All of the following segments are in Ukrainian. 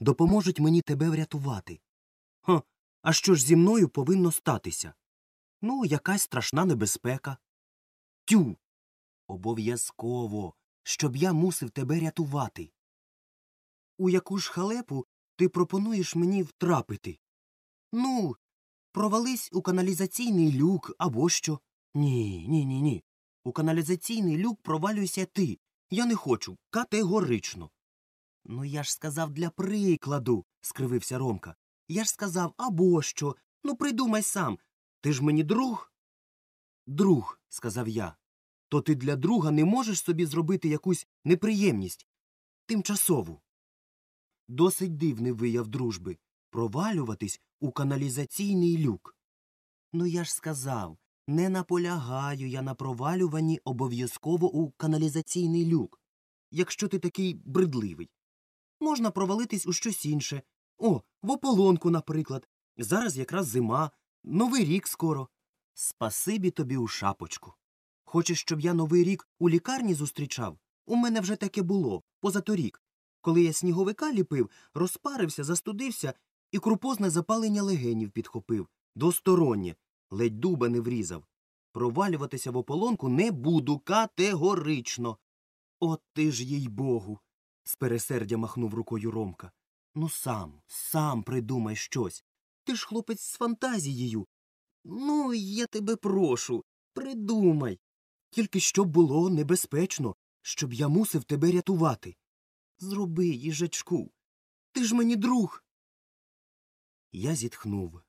допоможуть мені тебе врятувати. Ха, а що ж зі мною повинно статися? Ну, якась страшна небезпека. Тю. Обов'язково, щоб я мусив тебе рятувати. У яку ж халепу ти пропонуєш мені втрапити? Ну, провались у каналізаційний люк або що. Ні, ні, ні, ні. У каналізаційний люк провалюйся ти. Я не хочу, категорично. Ну, я ж сказав для прикладу, скривився Ромка. Я ж сказав або що. Ну, придумай сам. Ти ж мені друг? Друг, сказав я. То ти для друга не можеш собі зробити якусь неприємність тимчасову. Досить дивний вияв дружби провалюватись у каналізаційний люк. Ну, я ж сказав, не наполягаю я на провалюванні обов'язково у каналізаційний люк, якщо ти такий бредливий. Можна провалитись у щось інше. О, в ополонку, наприклад. Зараз якраз зима, новий рік скоро. Спасибі тобі у шапочку. Хочеш, щоб я новий рік у лікарні зустрічав? У мене вже таке було, позаторік. Коли я сніговика ліпив, розпарився, застудився і крупозне запалення легенів підхопив. Достороннє. Ледь дуба не врізав. Провалюватися в ополонку не буду категорично. От ти ж їй богу. З пересердя махнув рукою Ромка. Ну сам, сам придумай щось. Ти ж хлопець з фантазією. Ну, я тебе прошу, придумай. Тільки щоб було небезпечно, щоб я мусив тебе рятувати. Зроби, їжачку. Ти ж мені друг. Я зітхнув.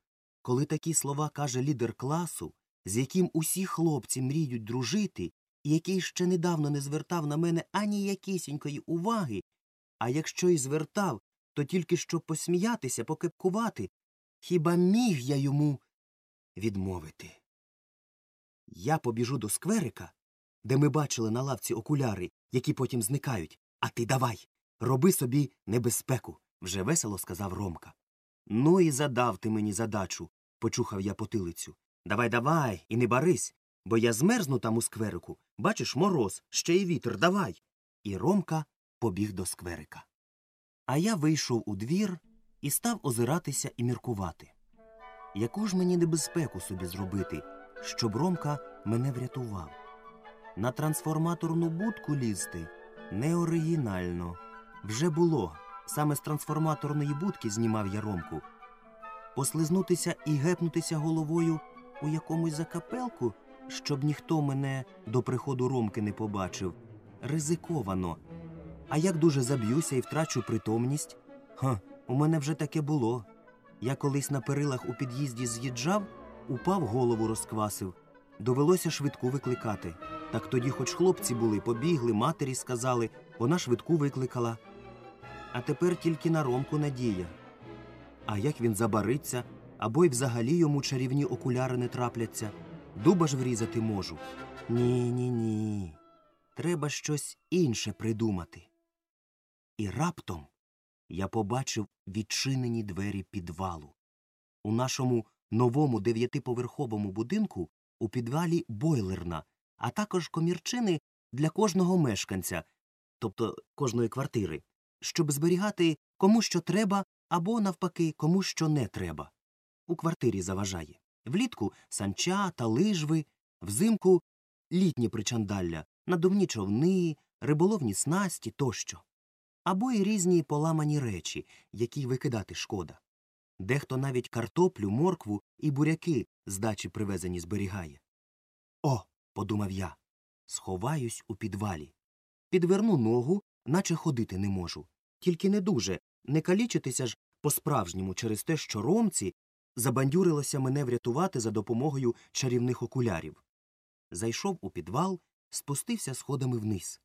Коли такі слова каже лідер класу, з яким усі хлопці мріють дружити, який ще недавно не звертав на мене ані якісінької уваги, а якщо й звертав, то тільки щоб посміятися, покепкувати, хіба міг я йому відмовити? Я побіжу до скверика, де ми бачили на лавці окуляри, які потім зникають, а ти давай, роби собі небезпеку, вже весело сказав Ромка. Ну і задав ти мені задачу, почухав я потилицю. Давай, давай, і не барись, бо я змерзну там у скверику. Бачиш, мороз, ще й вітер, давай. І Ромка побіг до скверика. А я вийшов у двір і став озиратися і міркувати. Яку ж мені небезпеку собі зробити, щоб Ромка мене врятував? На трансформаторну будку лізти неоригінально. Вже було. Саме з трансформаторної будки знімав я Ромку. Послизнутися і гепнутися головою у якомусь закапелку, щоб ніхто мене до приходу Ромки не побачив. Ризиковано. А як дуже заб'юся і втрачу притомність? Ха, у мене вже таке було. Я колись на перилах у під'їзді з'їжджав, упав, голову розквасив. Довелося швидку викликати. Так тоді, хоч хлопці були, побігли, матері сказали, вона швидку викликала. А тепер тільки на Ромку надія. А як він забариться, або й взагалі йому чарівні окуляри не трапляться, дуба ж врізати можу. Ні, ні, ні. Треба щось інше придумати. І раптом я побачив відчинені двері підвалу. У нашому новому дев'ятиповерховому будинку у підвалі бойлерна, а також комірчини для кожного мешканця, тобто кожної квартири, щоб зберігати кому що треба або, навпаки, кому що не треба. У квартирі заважає. Влітку санча та лижви, взимку літні причандалля, надувні човни, риболовні снасті тощо. Або й різні поламані речі, які викидати шкода. Дехто навіть картоплю, моркву і буряки з дачі привезені зберігає. О, подумав я, сховаюсь у підвалі. Підверну ногу, наче ходити не можу. Тільки не дуже, не калічитися ж по-справжньому через те, що ромці забандюрилося мене врятувати за допомогою чарівних окулярів. Зайшов у підвал, спустився сходами вниз.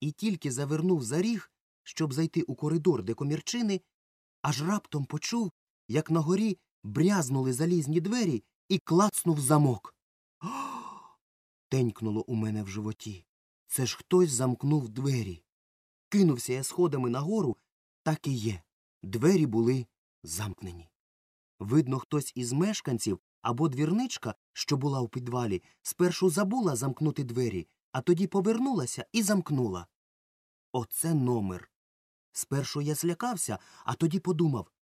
І тільки завернув за ріг, щоб зайти у коридор, де комірчини, аж раптом почув, як на горі брязнули залізні двері і клацнув замок. Тенькнуло у мене в животі. Це ж хтось замкнув двері. Кинувся я сходами нагору, так і є. Двері були замкнені. Видно, хтось із мешканців або двірничка, що була у підвалі, спершу забула замкнути двері, а тоді повернулася і замкнула. Оце номер. Спершу я злякався, а тоді подумав